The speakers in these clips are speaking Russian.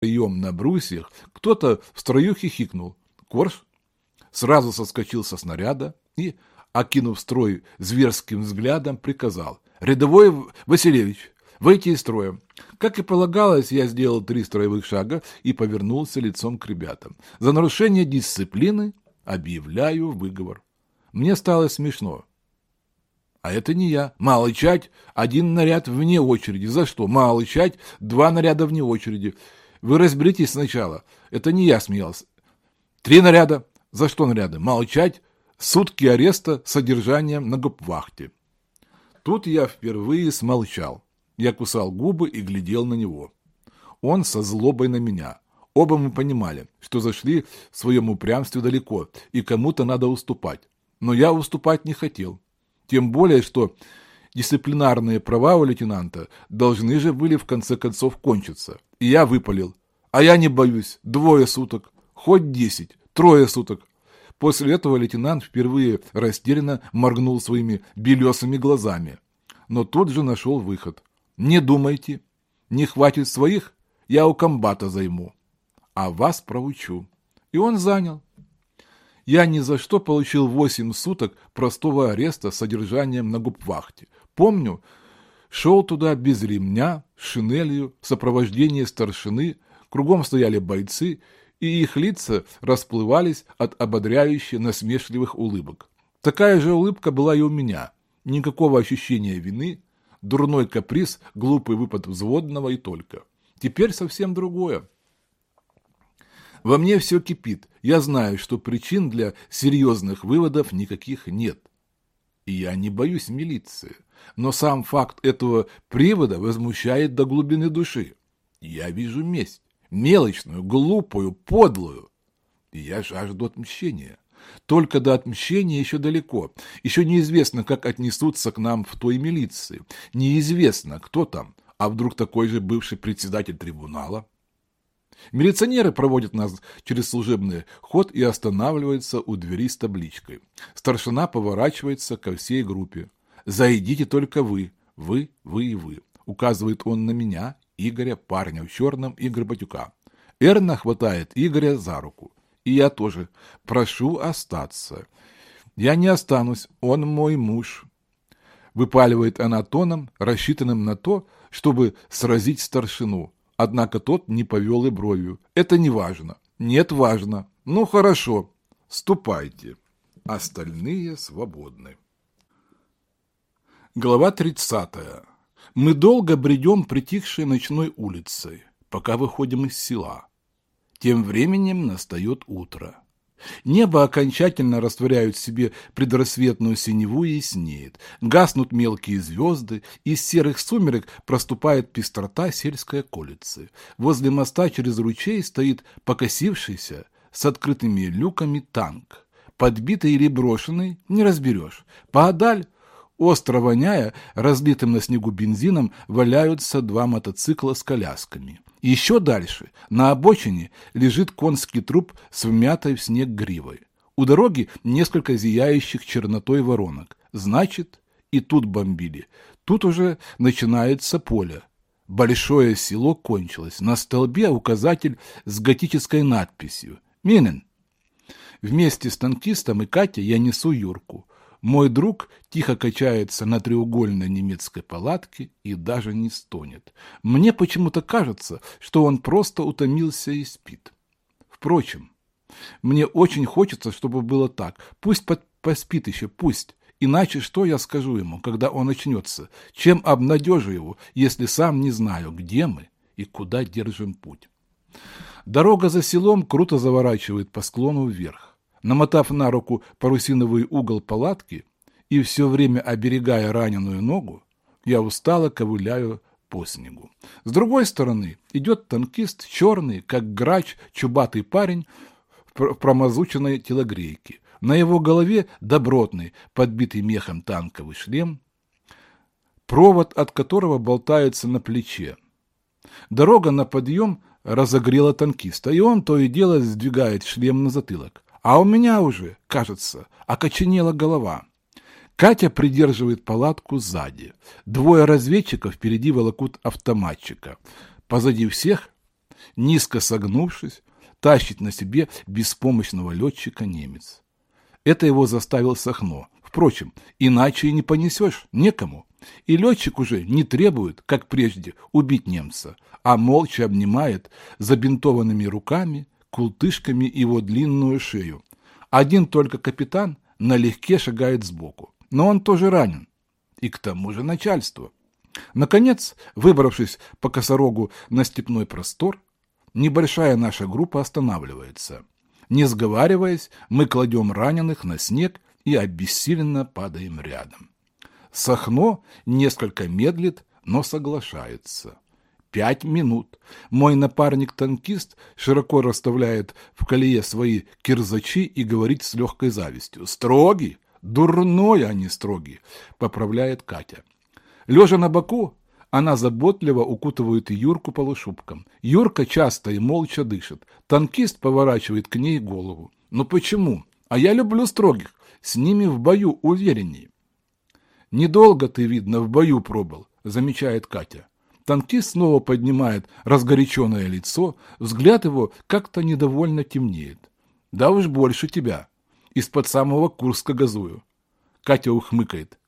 втроем на брусьях, кто-то в строю хихикнул. Корж сразу соскочил со снаряда и, окинув строй зверским взглядом, приказал. «Рядовой Васильевич, выйти из строя». Как и полагалось, я сделал три строевых шага и повернулся лицом к ребятам. За нарушение дисциплины объявляю выговор. Мне стало смешно. А это не я. Малычать один наряд вне очереди. За что? Малычать два наряда вне очереди. Вы разберитесь сначала. Это не я смеялся. Три наряда. За что наряды? Молчать. Сутки ареста содержанием на губвахте. Тут я впервые смолчал. Я кусал губы и глядел на него. Он со злобой на меня. Оба мы понимали, что зашли в своем упрямстве далеко, и кому-то надо уступать. Но я уступать не хотел. Тем более, что дисциплинарные права у лейтенанта должны же были в конце концов кончиться. И я выпалил. А я не боюсь. Двое суток. Хоть десять. Трое суток. После этого лейтенант впервые растерянно моргнул своими белесыми глазами. Но тут же нашел выход. «Не думайте. Не хватит своих, я у комбата займу. А вас проучу». И он занял. Я ни за что получил восемь суток простого ареста с содержанием на губвахте. Помню, шел туда без ремня, шинелью, в сопровождении старшины, кругом стояли бойцы, и их лица расплывались от ободряющих насмешливых улыбок. Такая же улыбка была и у меня. Никакого ощущения вины, дурной каприз, глупый выпад взводного и только. Теперь совсем другое. Во мне все кипит. Я знаю, что причин для серьезных выводов никаких нет. И я не боюсь милиции. Но сам факт этого привода возмущает до глубины души. Я вижу месть. Мелочную, глупую, подлую. И я жажду отмщения. Только до отмщения еще далеко. Еще неизвестно, как отнесутся к нам в той милиции. Неизвестно, кто там. А вдруг такой же бывший председатель трибунала? Милиционеры проводят нас через служебный ход и останавливаются у двери с табличкой. Старшина поворачивается ко всей группе. «Зайдите только вы, вы, вы и вы», — указывает он на меня, Игоря, парня в черном и Горбатюка. Эрна хватает Игоря за руку. И я тоже. Прошу остаться. Я не останусь, он мой муж. Выпаливает она тоном, рассчитанным на то, чтобы сразить старшину. Однако тот не повел и бровью. Это не важно. Нет, важно. Ну, хорошо. Ступайте. Остальные свободны. Глава 30. Мы долго бредем притихшей ночной улицей, пока выходим из села. Тем временем настает утро. Небо окончательно растворяют в себе предрассветную синеву и яснеет. Гаснут мелкие звезды, из серых сумерек проступает пестрота сельской околицы. Возле моста через ручей стоит покосившийся с открытыми люками танк. Подбитый или брошенный не разберешь. Поодаль Остро воняя, разлитым на снегу бензином, валяются два мотоцикла с колясками. Еще дальше, на обочине, лежит конский труп с вмятой в снег гривой. У дороги несколько зияющих чернотой воронок. Значит, и тут бомбили. Тут уже начинается поле. Большое село кончилось. На столбе указатель с готической надписью «Минен». Вместе с танкистом и Катей я несу Юрку. Мой друг тихо качается на треугольной немецкой палатке и даже не стонет. Мне почему-то кажется, что он просто утомился и спит. Впрочем, мне очень хочется, чтобы было так. Пусть под, поспит еще, пусть. Иначе что я скажу ему, когда он очнется? Чем обнадежу его, если сам не знаю, где мы и куда держим путь? Дорога за селом круто заворачивает по склону вверх. Намотав на руку парусиновый угол палатки и все время оберегая раненую ногу, я устало ковыляю по снегу. С другой стороны идет танкист, черный, как грач, чубатый парень в промазученной телогрейке. На его голове добротный, подбитый мехом танковый шлем, провод от которого болтается на плече. Дорога на подъем разогрела танкиста, и он то и дело сдвигает шлем на затылок. А у меня уже, кажется, окоченела голова. Катя придерживает палатку сзади. Двое разведчиков впереди волокут автоматчика. Позади всех низко согнувшись, тащит на себе беспомощного летчика немец. Это его заставил Сахно. Впрочем, иначе и не понесешь, некому. И летчик уже не требует, как прежде, убить немца, а молча обнимает забинтованными руками, култышками его длинную шею. Один только капитан налегке шагает сбоку, но он тоже ранен. И к тому же начальство. Наконец, выбравшись по косорогу на степной простор, небольшая наша группа останавливается. Не сговариваясь, мы кладем раненых на снег и обессиленно падаем рядом. Сахно несколько медлит, но соглашается. Пять минут. Мой напарник-танкист широко расставляет в колее свои кирзачи и говорит с легкой завистью. «Строгий! Дурной, не строгий!» — поправляет Катя. Лежа на боку, она заботливо укутывает Юрку полушубком. Юрка часто и молча дышит. Танкист поворачивает к ней голову. «Ну почему? А я люблю строгих. С ними в бою увереннее». «Недолго ты, видно, в бою пробыл», — замечает Катя. Танкист снова поднимает разгоряченное лицо, взгляд его как-то недовольно темнеет. «Да уж больше тебя. Из-под самого Курска газую». Катя ухмыкает.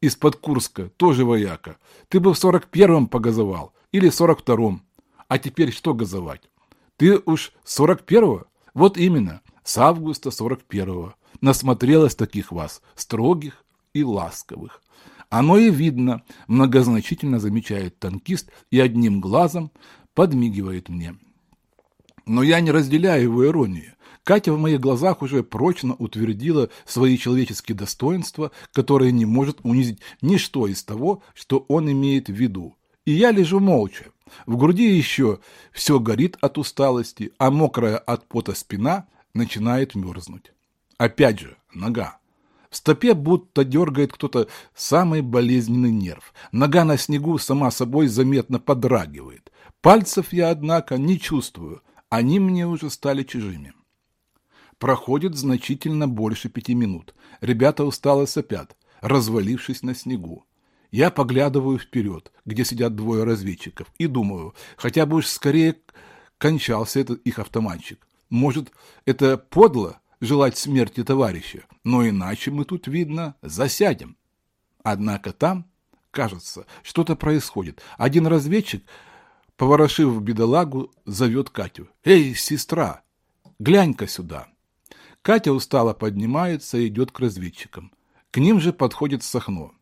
«Из-под Курска, тоже вояка. Ты бы в сорок первом погазовал или сорок втором. А теперь что газовать? Ты уж сорок первого? Вот именно, с августа сорок первого. Насмотрелась таких вас, строгих и ласковых. Оно и видно, многозначительно замечает танкист и одним глазом подмигивает мне. Но я не разделяю его иронии. Катя в моих глазах уже прочно утвердила свои человеческие достоинства, которые не может унизить ничто из того, что он имеет в виду. И я лежу молча. В груди еще все горит от усталости, а мокрая от пота спина начинает мерзнуть. Опять же, нога. В стопе будто дергает кто-то самый болезненный нерв. Нога на снегу сама собой заметно подрагивает. Пальцев я, однако, не чувствую. Они мне уже стали чужими. Проходит значительно больше пяти минут. Ребята устало сопят, развалившись на снегу. Я поглядываю вперед, где сидят двое разведчиков, и думаю, хотя бы уж скорее кончался этот их автоматчик. Может, это подло желать смерти товарища, но иначе мы тут, видно, засядем. Однако там, кажется, что-то происходит. Один разведчик, поворошив бедолагу, зовет Катю. «Эй, сестра, глянь-ка сюда!» Катя устало поднимается и идет к разведчикам. К ним же подходит Сахно.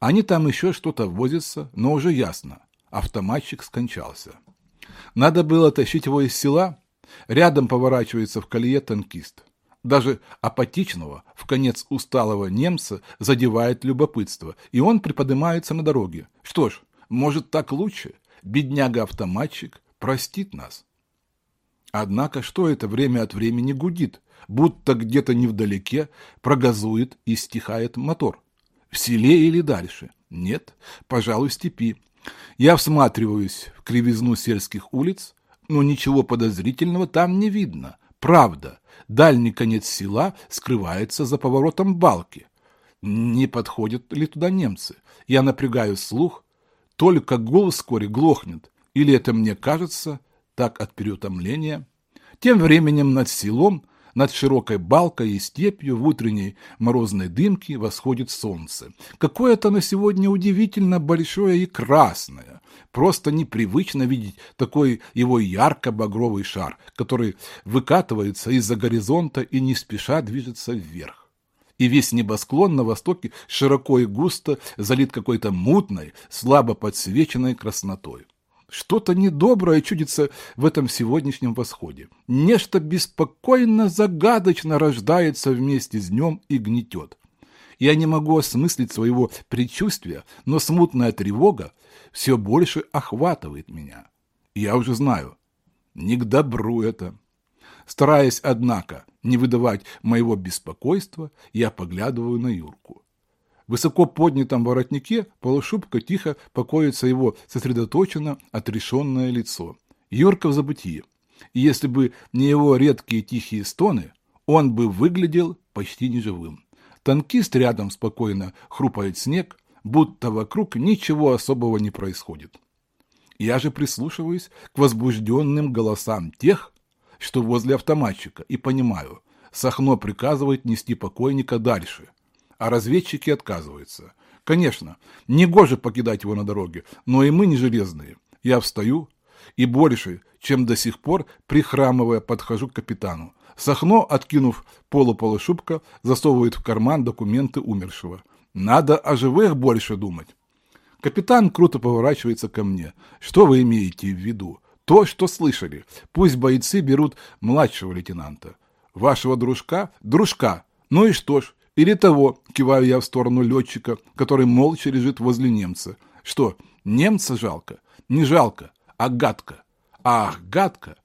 Они там еще что-то возятся, но уже ясно. Автоматчик скончался. Надо было тащить его из села. Рядом поворачивается в колее танкист. Даже апатичного, в конец усталого немца задевает любопытство, и он приподнимается на дороге. Что ж, может так лучше? Бедняга-автоматчик простит нас. Однако что это время от времени гудит, будто где-то невдалеке прогазует и стихает мотор? В селе или дальше? Нет, пожалуй, степи. Я всматриваюсь в кривизну сельских улиц, но ничего подозрительного там не видно. Правда, Дальний конец села скрывается за поворотом балки. Не подходят ли туда немцы? Я напрягаю слух. Только голос вскоре глохнет. Или это мне кажется так от переутомления? Тем временем над селом, над широкой балкой и степью в утренней морозной дымке восходит солнце. Какое-то на сегодня удивительно большое и красное. Просто непривычно видеть такой его ярко-багровый шар, который выкатывается из-за горизонта и не спеша движется вверх. И весь небосклон на востоке широко и густо залит какой-то мутной, слабо подсвеченной краснотой. Что-то недоброе чудится в этом сегодняшнем восходе. Нечто беспокойно, загадочно рождается вместе с днем и гнетет. Я не могу осмыслить своего предчувствия, но смутная тревога все больше охватывает меня. Я уже знаю, не к добру это. Стараясь, однако, не выдавать моего беспокойства, я поглядываю на Юрку. Высоко поднятом воротнике полушубка тихо покоится его сосредоточенно отрешенное лицо. Юрка в забытии. И если бы не его редкие тихие стоны, он бы выглядел почти неживым. Танкист рядом спокойно хрупает снег, будто вокруг ничего особого не происходит. Я же прислушиваюсь к возбужденным голосам тех, что возле автоматчика, и понимаю, Сахно приказывает нести покойника дальше, а разведчики отказываются. Конечно, не гоже покидать его на дороге, но и мы не железные. Я встаю и больше, чем до сих пор, прихрамывая, подхожу к капитану. Сахно, откинув полуполушубка, засовывает в карман документы умершего. Надо о живых больше думать. Капитан круто поворачивается ко мне. Что вы имеете в виду? То, что слышали. Пусть бойцы берут младшего лейтенанта. Вашего дружка? Дружка. Ну и что ж? Или того, киваю я в сторону летчика, который молча лежит возле немца. Что, немца жалко? Не жалко, а гадко. Ах, гадко.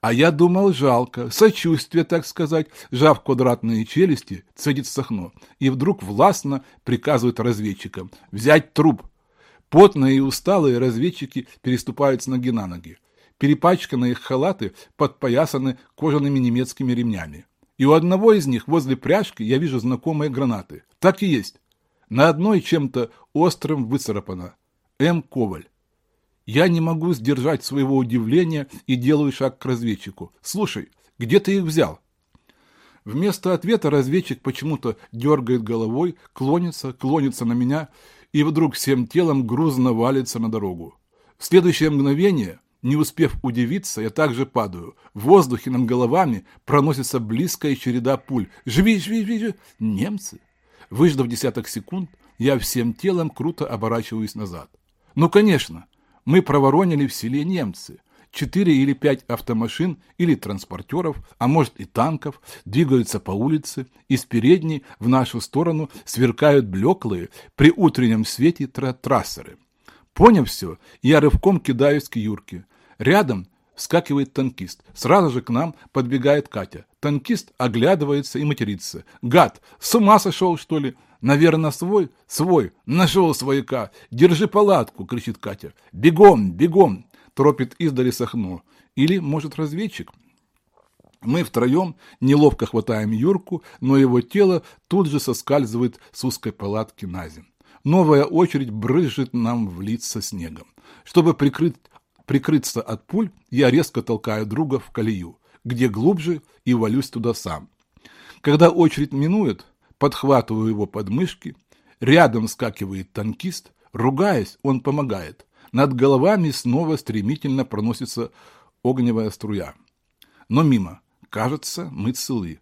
А я думал, жалко, сочувствие, так сказать, жав квадратные челюсти, цедит Сахно, и вдруг властно приказывает разведчикам взять труп. Потные и усталые разведчики переступают с ноги на ноги. Перепачканные халаты подпоясаны кожаными немецкими ремнями. И у одного из них возле пряжки я вижу знакомые гранаты. Так и есть. На одной чем-то острым выцарапано. М. Коваль. Я не могу сдержать своего удивления и делаю шаг к разведчику. Слушай, где ты их взял? Вместо ответа разведчик почему-то дергает головой, клонится, клонится на меня и вдруг всем телом грузно валится на дорогу. В следующее мгновение не успев удивиться, я также падаю. В воздухе над головами проносится близкая череда пуль. «Живи, живи, живи!» Немцы! Выждав десяток секунд, я всем телом круто оборачиваюсь назад. Ну, конечно, мы проворонили в селе немцы. Четыре или пять автомашин или транспортеров, а может и танков, двигаются по улице, и с передней в нашу сторону сверкают блеклые при утреннем свете трассеры. Поняв все, я рывком кидаюсь к Юрке. Рядом вскакивает танкист. Сразу же к нам подбегает Катя. Танкист оглядывается и матерится. «Гад, с ума сошел, что ли?» «Наверное, свой?» «Свой! Нашел свояка! Держи палатку!» — кричит Катя. «Бегом, бегом!» — торопит издали Сахно. Или, может, разведчик? Мы втроем неловко хватаем Юрку, но его тело тут же соскальзывает с узкой палатки на землю. Новая очередь брызжет нам в лица снегом. Чтобы прикрыть прикрыться от пуль, я резко толкаю друга в колею, где глубже, и валюсь туда сам. Когда очередь минует, подхватываю его подмышки, рядом скакивает танкист, ругаясь, он помогает. Над головами снова стремительно проносится огневая струя. Но мимо. Кажется, мы целы.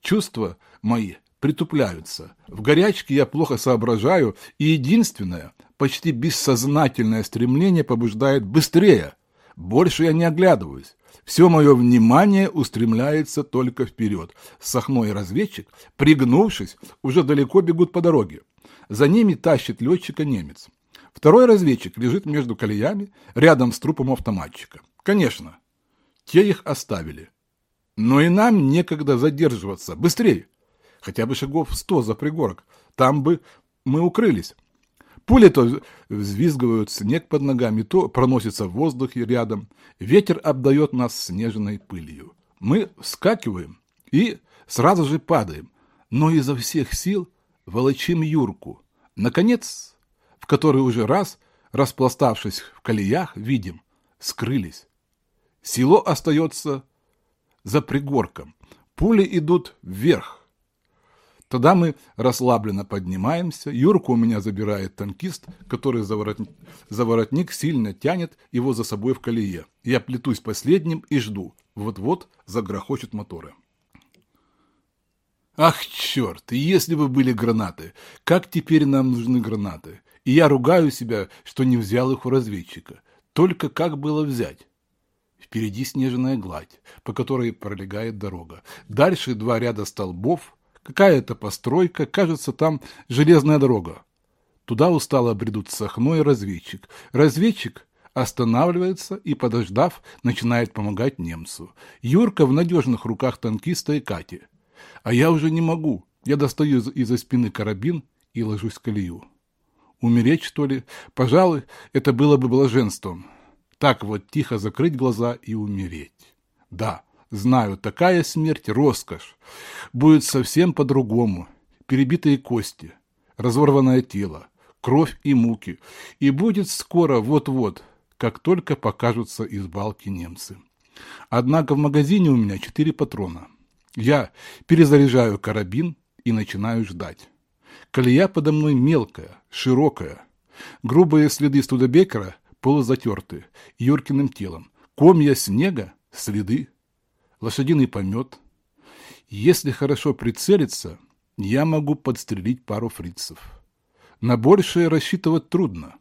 Чувства мои притупляются. В горячке я плохо соображаю, и единственное, почти бессознательное стремление побуждает быстрее. Больше я не оглядываюсь. Все мое внимание устремляется только вперед. Сахно и разведчик, пригнувшись, уже далеко бегут по дороге. За ними тащит летчика немец. Второй разведчик лежит между колеями, рядом с трупом автоматчика. Конечно, те их оставили. Но и нам некогда задерживаться. Быстрее! Хотя бы шагов сто за пригорок. Там бы мы укрылись. Пули то взвизгивают снег под ногами, то проносится в воздухе рядом. Ветер обдает нас снежной пылью. Мы вскакиваем и сразу же падаем, но изо всех сил волочим Юрку. Наконец, в который уже раз, распластавшись в колеях, видим, скрылись. Село остается за пригорком. Пули идут вверх. Тогда мы расслабленно поднимаемся. Юрку у меня забирает танкист, который за воротник, за воротник сильно тянет его за собой в колее. Я плетусь последним и жду. Вот-вот загрохочут моторы. Ах, черт, если бы были гранаты! Как теперь нам нужны гранаты? И я ругаю себя, что не взял их у разведчика. Только как было взять? Впереди снежная гладь, по которой пролегает дорога. Дальше два ряда столбов, Какая-то постройка, кажется, там железная дорога. Туда устало бредут Сахно разведчик. Разведчик останавливается и, подождав, начинает помогать немцу. Юрка в надежных руках танкиста и Кати. А я уже не могу. Я достаю из-за спины карабин и ложусь в колею. Умереть, что ли? Пожалуй, это было бы блаженством. Так вот тихо закрыть глаза и умереть. Да, Знаю, такая смерть – роскошь. Будет совсем по-другому. Перебитые кости, разорванное тело, кровь и муки. И будет скоро, вот-вот, как только покажутся из балки немцы. Однако в магазине у меня четыре патрона. Я перезаряжаю карабин и начинаю ждать. Колея подо мной мелкая, широкая. Грубые следы Студебекера полузатерты Юркиным телом. Комья снега – следы. Лошадиный помет. Если хорошо прицелиться, я могу подстрелить пару фрицев. На большее рассчитывать трудно.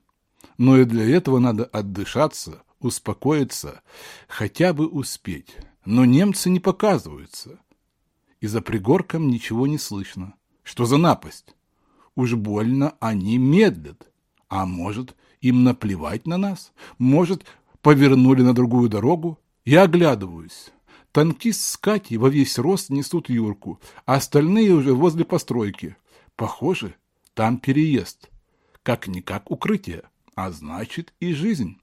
Но и для этого надо отдышаться, успокоиться, хотя бы успеть. Но немцы не показываются. И за пригорком ничего не слышно. Что за напасть? Уж больно они медлят. А может, им наплевать на нас? Может, повернули на другую дорогу? Я оглядываюсь. Танкист с Катей во весь рост несут Юрку, а остальные уже возле постройки. Похоже, там переезд. Как-никак укрытие, а значит и жизнь.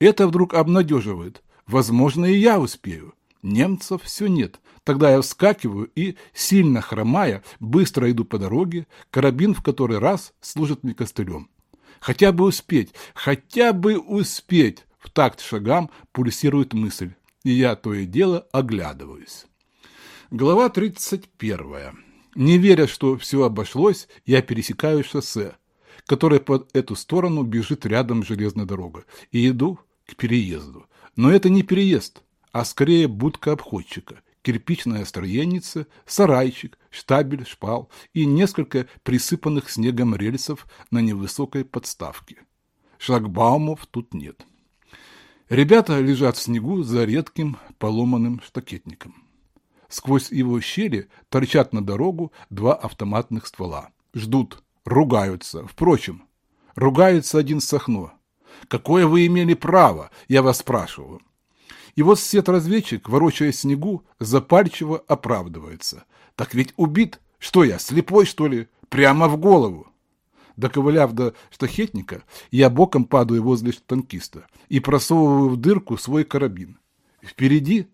Это вдруг обнадеживает. Возможно, и я успею. Немцев все нет. Тогда я вскакиваю и, сильно хромая, быстро иду по дороге, карабин в который раз служит мне костылем. Хотя бы успеть, хотя бы успеть. В такт шагам пульсирует мысль, и я то и дело оглядываюсь. Глава 31. Не веря, что все обошлось, я пересекаю шоссе, которое под эту сторону бежит рядом железная дорога, и иду к переезду. Но это не переезд, а скорее будка обходчика, кирпичная строеница, сарайчик, штабель, шпал и несколько присыпанных снегом рельсов на невысокой подставке. Шлагбаумов тут нет. Ребята лежат в снегу за редким поломанным штакетником. Сквозь его щели торчат на дорогу два автоматных ствола. Ждут, ругаются. Впрочем, ругается один Сахно. Какое вы имели право, я вас спрашиваю. И вот сет-разведчик, ворочая снегу, запальчиво оправдывается. Так ведь убит. Что я, слепой, что ли? Прямо в голову. Доковыляв до штахетника, я боком падаю возле танкиста и просовываю в дырку свой карабин. Впереди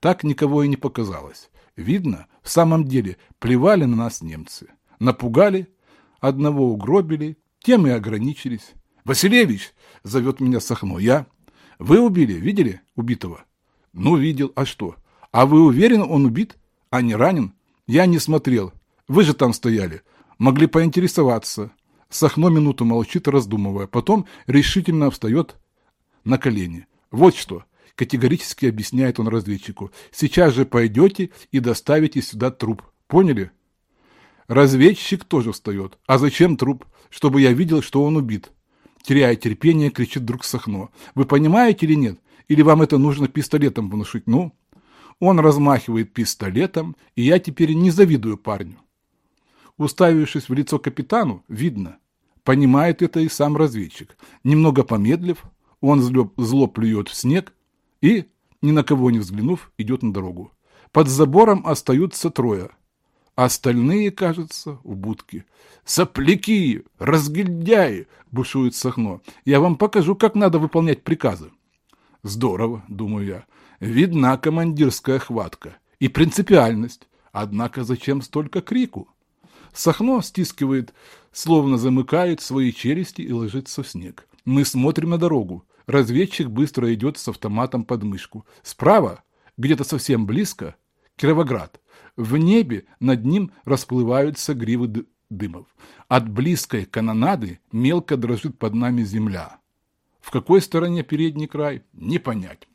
так никого и не показалось. Видно, в самом деле плевали на нас немцы. Напугали, одного угробили, тем и ограничились. «Василевич!» — зовет меня Сахно. «Я?» «Вы убили? Видели убитого?» Ну, видел. А что? А вы уверены, он убит? А не ранен? Я не смотрел. Вы же там стояли. Могли поинтересоваться. Сахно минуту молчит, раздумывая. Потом решительно встает на колени. Вот что. Категорически объясняет он разведчику. Сейчас же пойдете и доставите сюда труп. Поняли? Разведчик тоже встает. А зачем труп? Чтобы я видел, что он убит. Теряя терпение, кричит друг Сахно. Вы понимаете или нет? Или вам это нужно пистолетом внушить? Ну, он размахивает пистолетом, и я теперь не завидую парню. Уставившись в лицо капитану, видно, понимает это и сам разведчик. Немного помедлив, он зло, зло плюет в снег и, ни на кого не взглянув, идет на дорогу. Под забором остаются трое. Остальные, кажется, в будке. «Сопляки! Разгильдяи!» – бушует Сахно. «Я вам покажу, как надо выполнять приказы». Здорово, думаю я. Видна командирская хватка и принципиальность. Однако зачем столько крику? Сахно стискивает, словно замыкает свои челюсти и ложится в снег. Мы смотрим на дорогу. Разведчик быстро идет с автоматом под мышку. Справа, где-то совсем близко, Кировоград. В небе над ним расплываются гривы дымов. От близкой канонады мелко дрожит под нами земля. В какой стороне передний край, не понять.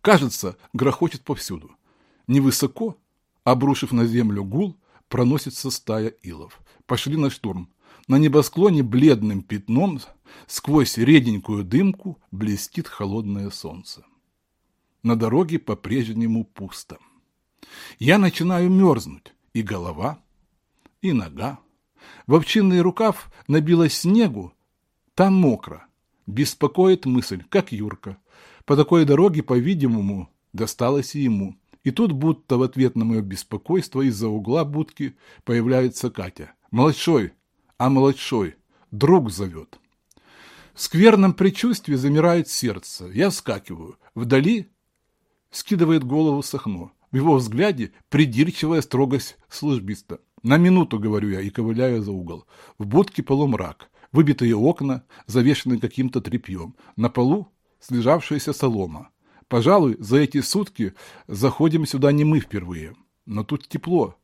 Кажется, грохочет повсюду. Невысоко, обрушив на землю гул, проносится стая илов. Пошли на штурм. На небосклоне бледным пятном сквозь реденькую дымку блестит холодное солнце. На дороге по-прежнему пусто. Я начинаю мерзнуть, и голова, и нога. В овчинный рукав набилось снегу, там мокро. Беспокоит мысль, как Юрка. По такой дороге, по-видимому, досталось и ему. И тут, будто в ответ на мое беспокойство, из-за угла будки появляется Катя. «Младшой! А младшой! Друг зовет!» В скверном предчувствии замирает сердце. Я вскакиваю. Вдали скидывает голову Сахно. В его взгляде придирчивая строгость службиста. «На минуту», — говорю я, и ковыляю за угол. В будке полумрак. Выбитые окна, завешенные каким-то тряпьем. На полу слежавшаяся солома. Пожалуй, за эти сутки заходим сюда не мы впервые. Но тут тепло.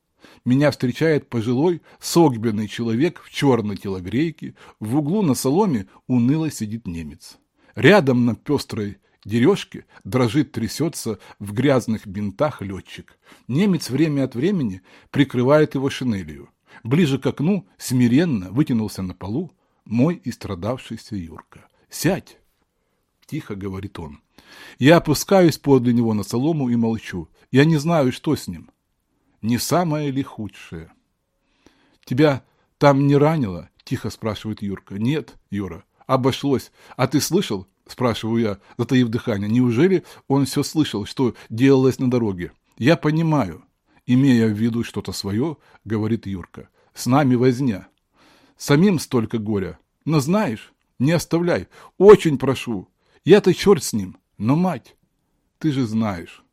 Меня встречает пожилой, согбенный человек в черной телогрейке. В углу на соломе уныло сидит немец. Рядом на пестрой дережке дрожит, трясется в грязных бинтах летчик. Немец время от времени прикрывает его шинелью. Ближе к окну смиренно вытянулся на полу мой истрадавшийся Юрка. «Сядь!» — тихо говорит он. Я опускаюсь подле него на солому и молчу. Я не знаю, что с ним. Не самое ли худшее? Тебя там не ранило? Тихо спрашивает Юрка. Нет, Юра, обошлось. А ты слышал? Спрашиваю я, затаив дыхание. Неужели он все слышал, что делалось на дороге? Я понимаю. Имея в виду что-то свое, говорит Юрка. С нами возня. Самим столько горя. Но знаешь, не оставляй. Очень прошу. Я-то черт с ним. Но, мать, ты же знаешь.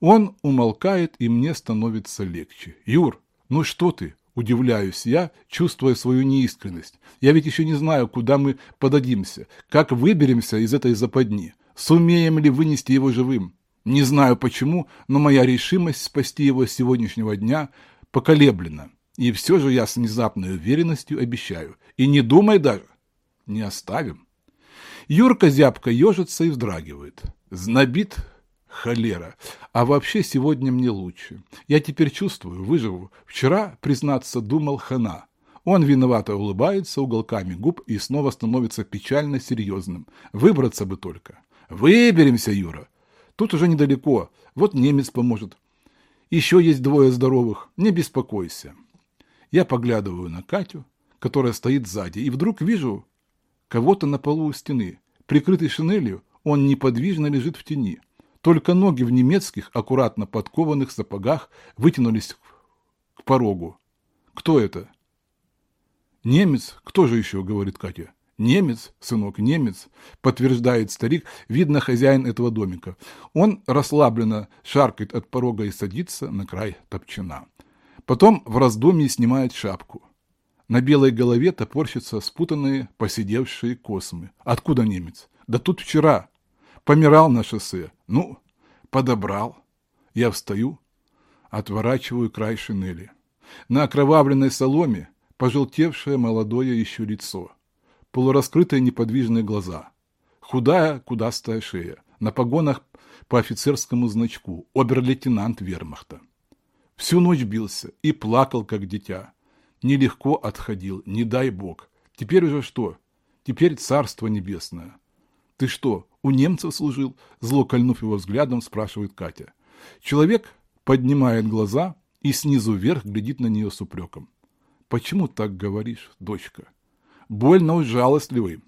Он умолкает, и мне становится легче. Юр, ну что ты? Удивляюсь я, чувствуя свою неискренность. Я ведь еще не знаю, куда мы подадимся, как выберемся из этой западни. Сумеем ли вынести его живым? Не знаю почему, но моя решимость спасти его с сегодняшнего дня поколеблена. И все же я с внезапной уверенностью обещаю. И не думай даже. Не оставим. Юрка зябко ежится и вздрагивает. Знобит холера. А вообще сегодня мне лучше. Я теперь чувствую, выживу. Вчера, признаться, думал хана. Он виновато улыбается уголками губ и снова становится печально серьезным. Выбраться бы только. Выберемся, Юра. Тут уже недалеко. Вот немец поможет. Еще есть двое здоровых. Не беспокойся. Я поглядываю на Катю, которая стоит сзади, и вдруг вижу кого-то на полу у стены. Прикрытый шинелью, он неподвижно лежит в тени. Только ноги в немецких, аккуратно подкованных сапогах вытянулись к порогу. Кто это? Немец? Кто же еще, говорит Катя. Немец, сынок, немец, подтверждает старик, видно хозяин этого домика. Он расслабленно шаркает от порога и садится на край топчина. Потом в раздумье снимает шапку. На белой голове топорщатся спутанные, посидевшие космы. Откуда немец? Да тут вчера. Помирал на шоссе. Ну, подобрал. Я встаю, отворачиваю край шинели. На окровавленной соломе пожелтевшее молодое еще лицо. Полураскрытые неподвижные глаза. Худая, кудастая шея. На погонах по офицерскому значку. Обер-лейтенант вермахта. Всю ночь бился и плакал, как дитя нелегко отходил, не дай бог. Теперь уже что? Теперь царство небесное. Ты что, у немцев служил? Зло кольнув его взглядом, спрашивает Катя. Человек поднимает глаза и снизу вверх глядит на нее с упреком. Почему так говоришь, дочка? Больно уж жалостливый.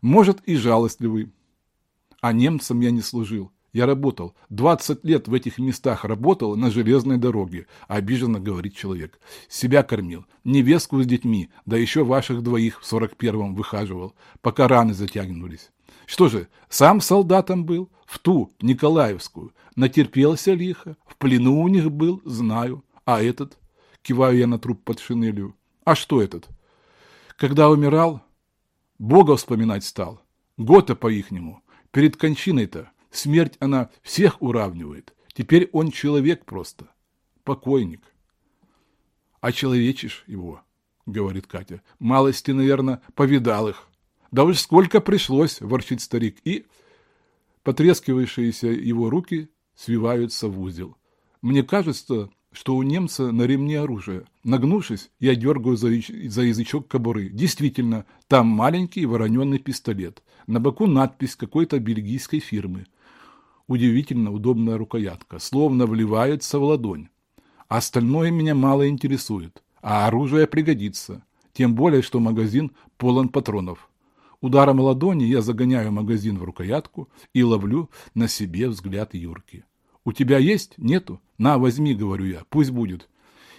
Может, и жалостливый. А немцам я не служил. Я работал. 20 лет в этих местах работал на железной дороге, обиженно говорит человек. Себя кормил, невестку с детьми, да еще ваших двоих в 41-м выхаживал, пока раны затягнулись. Что же, сам солдатом был, в ту, Николаевскую, натерпелся лихо, в плену у них был, знаю. А этот? Киваю я на труп под шинелью. А что этот? Когда умирал, Бога вспоминать стал. Гота по-ихнему. Перед кончиной-то Смерть, она всех уравнивает. Теперь он человек просто, покойник. А человечишь его, говорит Катя. Малость ты, наверное, повидал их. Уж сколько пришлось, ворчит старик, и потрескивающиеся его руки свиваются в узел. Мне кажется, что у немца на ремне оружие. Нагнувшись, я дергаю за, за язычок кобуры. Действительно, там маленький вороненный пистолет. На боку надпись какой-то бельгийской фирмы – удивительно удобная рукоятка, словно вливается в ладонь. Остальное меня мало интересует, а оружие пригодится, тем более, что магазин полон патронов. Ударом ладони я загоняю магазин в рукоятку и ловлю на себе взгляд Юрки. «У тебя есть? Нету? На, возьми», — говорю я, — «пусть будет».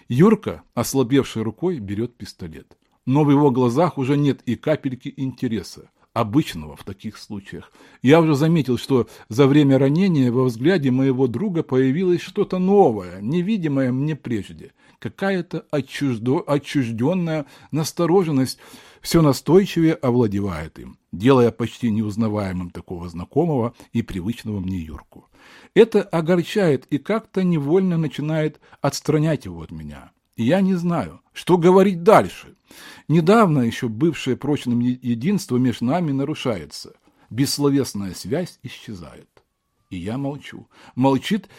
Юрка, ослабевшей рукой, берет пистолет. Но в его глазах уже нет и капельки интереса обычного в таких случаях. Я уже заметил, что за время ранения во взгляде моего друга появилось что-то новое, невидимое мне прежде. Какая-то отчужденная настороженность все настойчивее овладевает им, делая почти неузнаваемым такого знакомого и привычного мне Юрку. Это огорчает и как-то невольно начинает отстранять его от меня. И я не знаю, что говорить дальше. Недавно еще бывшее прочным единство между нами нарушается. Бессловесная связь исчезает. И я молчу. Молчит,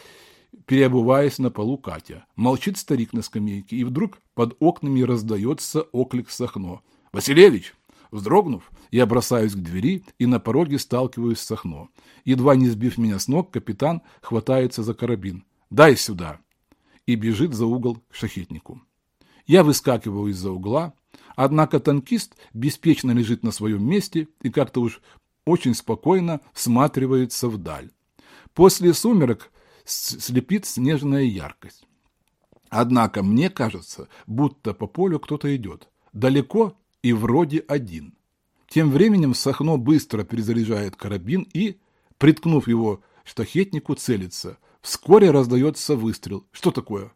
переобуваясь на полу Катя. Молчит старик на скамейке, и вдруг под окнами раздается оклик Сахно. «Василевич!» Вздрогнув, я бросаюсь к двери и на пороге сталкиваюсь с Сахно. Едва не сбив меня с ног, капитан хватается за карабин. «Дай сюда!» и бежит за угол к шахетнику. Я выскакиваю из-за угла, однако танкист беспечно лежит на своем месте и как-то уж очень спокойно всматривается вдаль. После сумерок слепит снежная яркость. Однако мне кажется, будто по полю кто-то идет. Далеко и вроде один. Тем временем Сахно быстро перезаряжает карабин и, приткнув его штахетнику, целится. Вскоре раздается выстрел. Что такое?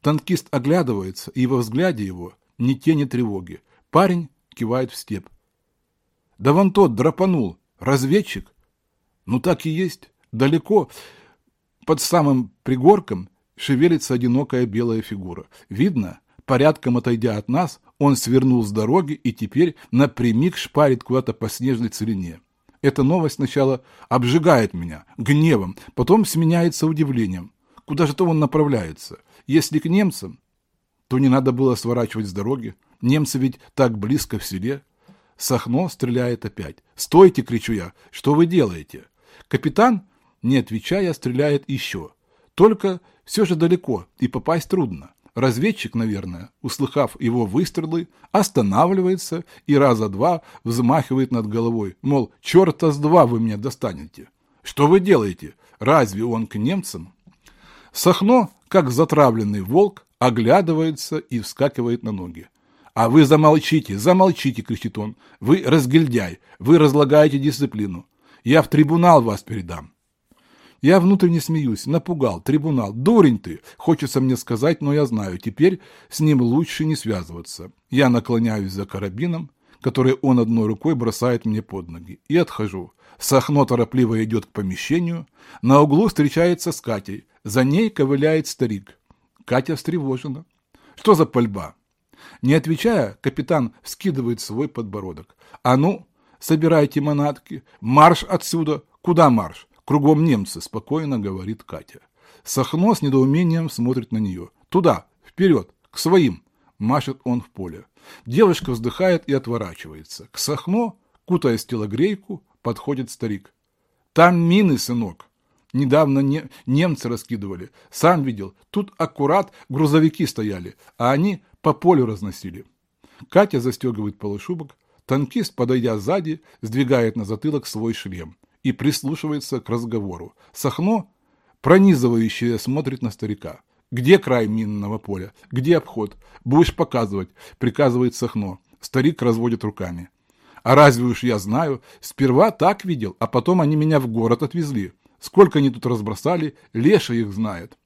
Танкист оглядывается, и во взгляде его ни тени тревоги. Парень кивает в степ. Да вон тот драпанул. Разведчик? Ну так и есть. Далеко, под самым пригорком, шевелится одинокая белая фигура. Видно, порядком отойдя от нас, он свернул с дороги и теперь напрямик шпарит куда-то по снежной целине. Эта новость сначала обжигает меня гневом, потом сменяется удивлением. Куда же то он направляется? Если к немцам, то не надо было сворачивать с дороги. Немцы ведь так близко в селе. Сахно стреляет опять. «Стойте!» — кричу я. «Что вы делаете?» Капитан, не отвечая, стреляет еще. Только все же далеко, и попасть трудно. Разведчик, наверное, услыхав его выстрелы, останавливается и раза два взмахивает над головой, мол, черта с два вы меня достанете. Что вы делаете? Разве он к немцам? Сахно, как затравленный волк, оглядывается и вскакивает на ноги. «А вы замолчите, замолчите!» – кричит он. «Вы разгильдяй, вы разлагаете дисциплину. Я в трибунал вас передам. Я внутренне смеюсь, напугал, трибунал. Дурень ты, хочется мне сказать, но я знаю, теперь с ним лучше не связываться. Я наклоняюсь за карабином, который он одной рукой бросает мне под ноги, и отхожу. Сахно торопливо идет к помещению, на углу встречается с Катей, за ней ковыляет старик. Катя встревожена. Что за пальба? Не отвечая, капитан вскидывает свой подбородок. А ну, собирайте манатки, марш отсюда. Куда марш? Кругом немцы, спокойно говорит Катя. Сахно с недоумением смотрит на нее. Туда, вперед, к своим, машет он в поле. Девушка вздыхает и отворачивается. К Сахно, кутаясь в телогрейку, подходит старик. Там мины, сынок. Недавно не, немцы раскидывали. Сам видел. Тут аккурат грузовики стояли, а они по полю разносили. Катя застегивает полушубок. Танкист, подойдя сзади, сдвигает на затылок свой шлем и прислушивается к разговору. Сахно, пронизывающее, смотрит на старика. «Где край минного поля? Где обход? Будешь показывать», — приказывает Сахно. Старик разводит руками. «А разве уж я знаю? Сперва так видел, а потом они меня в город отвезли. Сколько они тут разбросали, Леша их знает».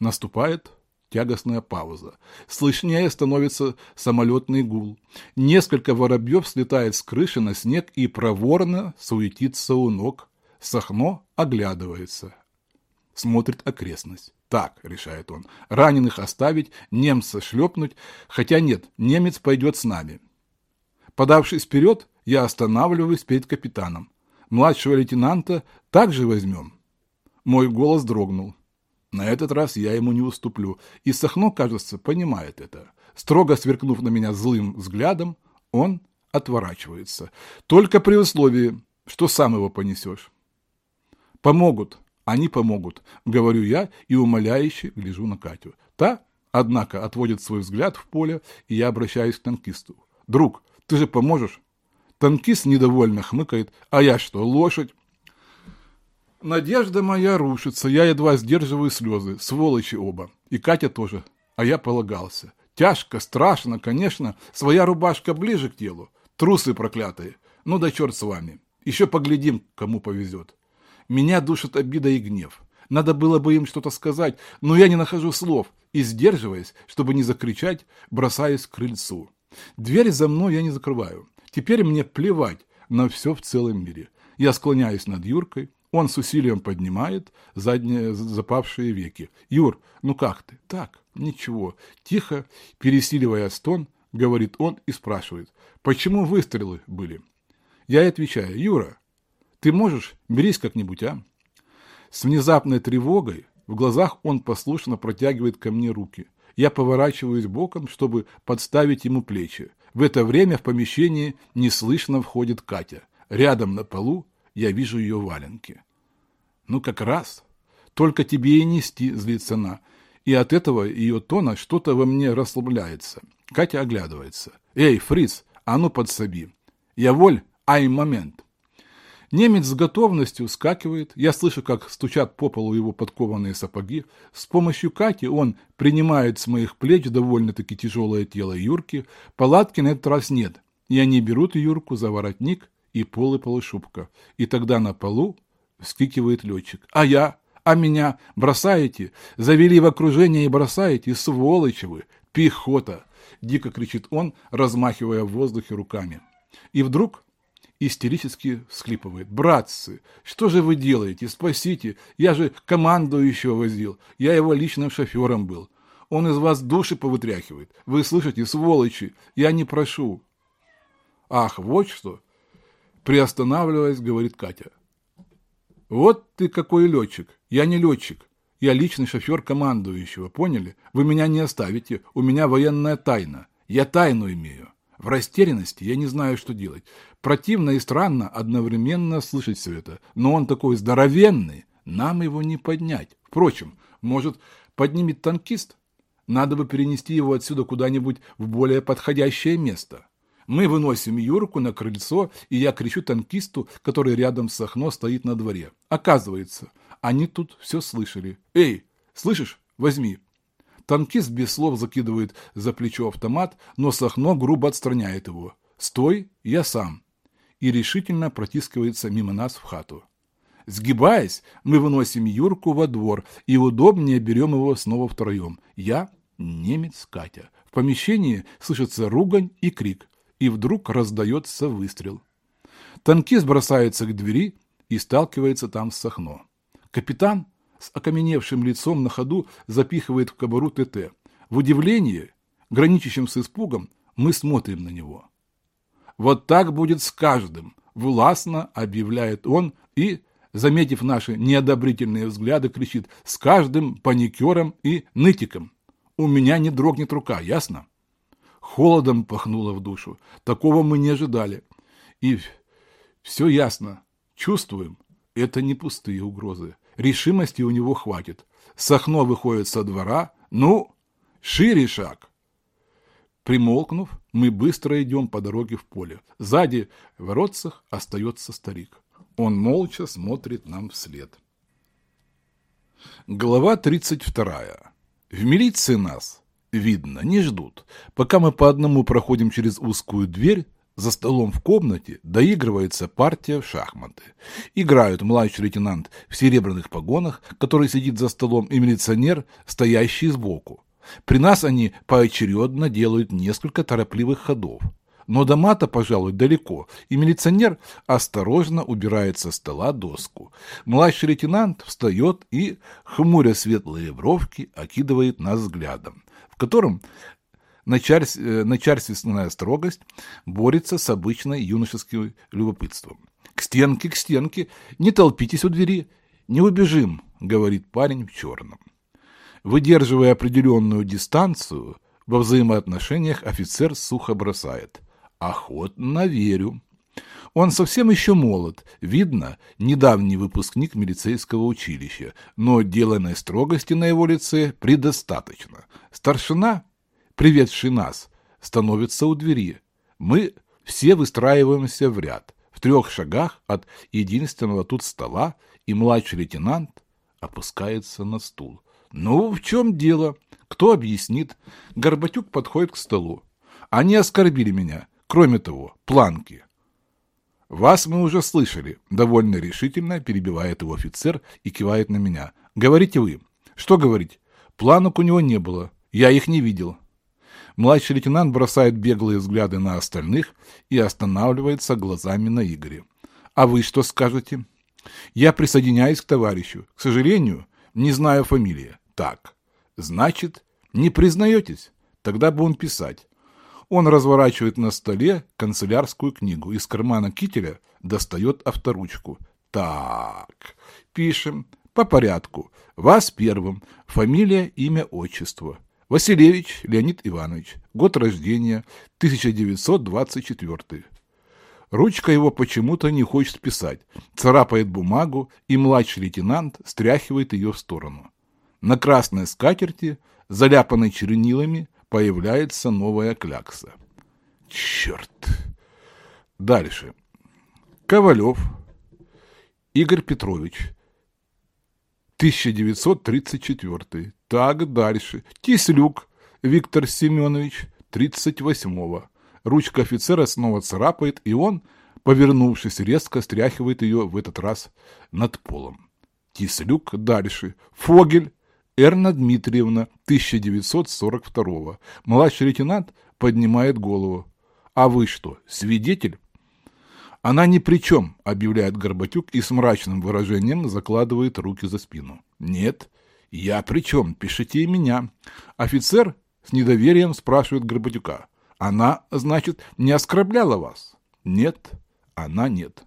Наступает Тягостная пауза. Слышнее становится самолетный гул. Несколько воробьев слетает с крыши на снег и проворно суетится у ног. Сахно оглядывается. Смотрит окрестность. Так, решает он, раненых оставить, немца шлепнуть, хотя нет, немец пойдет с нами. Подавшись вперед, я останавливаюсь перед капитаном. Младшего лейтенанта также возьмем. Мой голос дрогнул. На этот раз я ему не уступлю, и Сахно, кажется, понимает это. Строго сверкнув на меня злым взглядом, он отворачивается. Только при условии, что сам его понесешь. Помогут, они помогут, говорю я и умоляюще гляжу на Катю. Та, однако, отводит свой взгляд в поле, и я обращаюсь к танкисту. Друг, ты же поможешь? Танкист недовольно хмыкает. А я что, лошадь? Надежда моя рушится, я едва сдерживаю слезы, сволочи оба. И Катя тоже, а я полагался. Тяжко, страшно, конечно, своя рубашка ближе к телу. Трусы проклятые. Ну да черт с вами. Еще поглядим, кому повезет. Меня душит обида и гнев. Надо было бы им что-то сказать, но я не нахожу слов и, сдерживаясь, чтобы не закричать, бросаюсь к крыльцу. Дверь за мной я не закрываю. Теперь мне плевать на все в целом мире. Я склоняюсь над Юркой, он с усилием поднимает задние запавшие веки. «Юр, ну как ты?» «Так, ничего». Тихо, пересиливая стон, говорит он и спрашивает. «Почему выстрелы были?» Я и отвечаю. «Юра, ты можешь? Берись как-нибудь, а?» С внезапной тревогой в глазах он послушно протягивает ко мне руки. Я поворачиваюсь боком, чтобы подставить ему плечи. В это время в помещении неслышно входит Катя. Рядом на полу я вижу ее валенки. Ну, как раз. Только тебе и нести, злится она. И от этого ее тона что-то во мне расслабляется. Катя оглядывается. Эй, фриц, а ну подсоби. Я воль, ай момент. Немец с готовностью скакивает. Я слышу, как стучат по полу его подкованные сапоги. С помощью Кати он принимает с моих плеч довольно-таки тяжелое тело Юрки. Палатки на этот раз нет. И они берут Юрку за воротник и пол и полушубка. И тогда на полу вскикивает летчик. А я? А меня? Бросаете? Завели в окружение и бросаете? Сволочи вы! Пехота! Дико кричит он, размахивая в воздухе руками. И вдруг истерически всхлипывает. «Братцы, что же вы делаете? Спасите! Я же командующего возил. Я его личным шофером был. Он из вас души повытряхивает. Вы слышите, сволочи? Я не прошу». «Ах, вот что!» Приостанавливаясь, говорит Катя. Вот ты какой летчик. Я не летчик. Я личный шофер командующего, поняли? Вы меня не оставите. У меня военная тайна. Я тайну имею. В растерянности я не знаю, что делать. Противно и странно одновременно слышать все это. Но он такой здоровенный, нам его не поднять. Впрочем, может, поднимет танкист? Надо бы перенести его отсюда куда-нибудь в более подходящее место. Мы выносим Юрку на крыльцо, и я кричу танкисту, который рядом с окно стоит на дворе. Оказывается, они тут все слышали. «Эй, слышишь? Возьми!» Танкист без слов закидывает за плечо автомат, но Сахно грубо отстраняет его. «Стой, я сам!» И решительно протискивается мимо нас в хату. Сгибаясь, мы выносим Юрку во двор и удобнее берем его снова втроем. Я, немец Катя. В помещении слышится ругань и крик и вдруг раздается выстрел. Танкист бросается к двери и сталкивается там с Сахно. Капитан с окаменевшим лицом на ходу запихивает в кобуру ТТ. В удивлении, граничащем с испугом, мы смотрим на него. «Вот так будет с каждым», – властно объявляет он и, заметив наши неодобрительные взгляды, кричит «с каждым паникером и нытиком». У меня не дрогнет рука, ясно? Холодом пахнуло в душу. Такого мы не ожидали. И все ясно. Чувствуем, это не пустые угрозы. Решимости у него хватит. Сахно выходит со двора. Ну, шире шаг. Примолкнув, мы быстро идем по дороге в поле. Сзади в воротцах остается старик. Он молча смотрит нам вслед. Глава 32. В милиции нас Видно, не ждут. Пока мы по одному проходим через узкую дверь, за столом в комнате доигрывается партия в шахматы. Играют младший лейтенант в серебряных погонах, который сидит за столом, и милиционер, стоящий сбоку. При нас они поочередно делают несколько торопливых ходов. Но до мата, пожалуй, далеко, и милиционер осторожно убирает со стола доску. Младший лейтенант встает и, хмуря светлые бровки, окидывает нас взглядом котором начальственная э, строгость борется с обычной юношеским любопытством. «К стенке, к стенке, не толпитесь у двери, не убежим», — говорит парень в черном. Выдерживая определенную дистанцию, во взаимоотношениях офицер сухо бросает. «Охотно верю». Он совсем еще молод, видно, недавний выпускник милицейского училища, но деланной строгости на его лице предостаточно. Старшина, приведший нас, становится у двери. Мы все выстраиваемся в ряд, в трех шагах от единственного тут стола, и младший лейтенант опускается на стул. «Ну, в чем дело? Кто объяснит?» Горбатюк подходит к столу. «Они оскорбили меня. Кроме того, планки. «Вас мы уже слышали», — довольно решительно перебивает его офицер и кивает на меня. «Говорите вы». «Что говорить? Планок у него не было. Я их не видел». Младший лейтенант бросает беглые взгляды на остальных и останавливается глазами на Игоре. «А вы что скажете?» «Я присоединяюсь к товарищу. К сожалению, не знаю фамилии». «Так, значит, не признаетесь? Тогда будем писать». Он разворачивает на столе канцелярскую книгу. Из кармана кителя достает авторучку. «Так, пишем. По порядку. Вас первым. Фамилия, имя, отчество. Василевич Леонид Иванович. Год рождения 1924. Ручка его почему-то не хочет писать. Царапает бумагу, и младший лейтенант стряхивает ее в сторону. На красной скатерти, заляпанной чернилами, появляется новая клякса. Черт! Дальше. Ковалев Игорь Петрович, 1934. Так, дальше. Кислюк Виктор Семенович, 38-го. Ручка офицера снова царапает, и он, повернувшись, резко стряхивает ее в этот раз над полом. Кислюк дальше. Фогель Эрна Дмитриевна, 1942 Младший лейтенант поднимает голову. А вы что, свидетель? Она ни при чем, объявляет Горбатюк и с мрачным выражением закладывает руки за спину. Нет, я при чем, пишите меня. Офицер с недоверием спрашивает Горбатюка. Она, значит, не оскорбляла вас? Нет, она нет.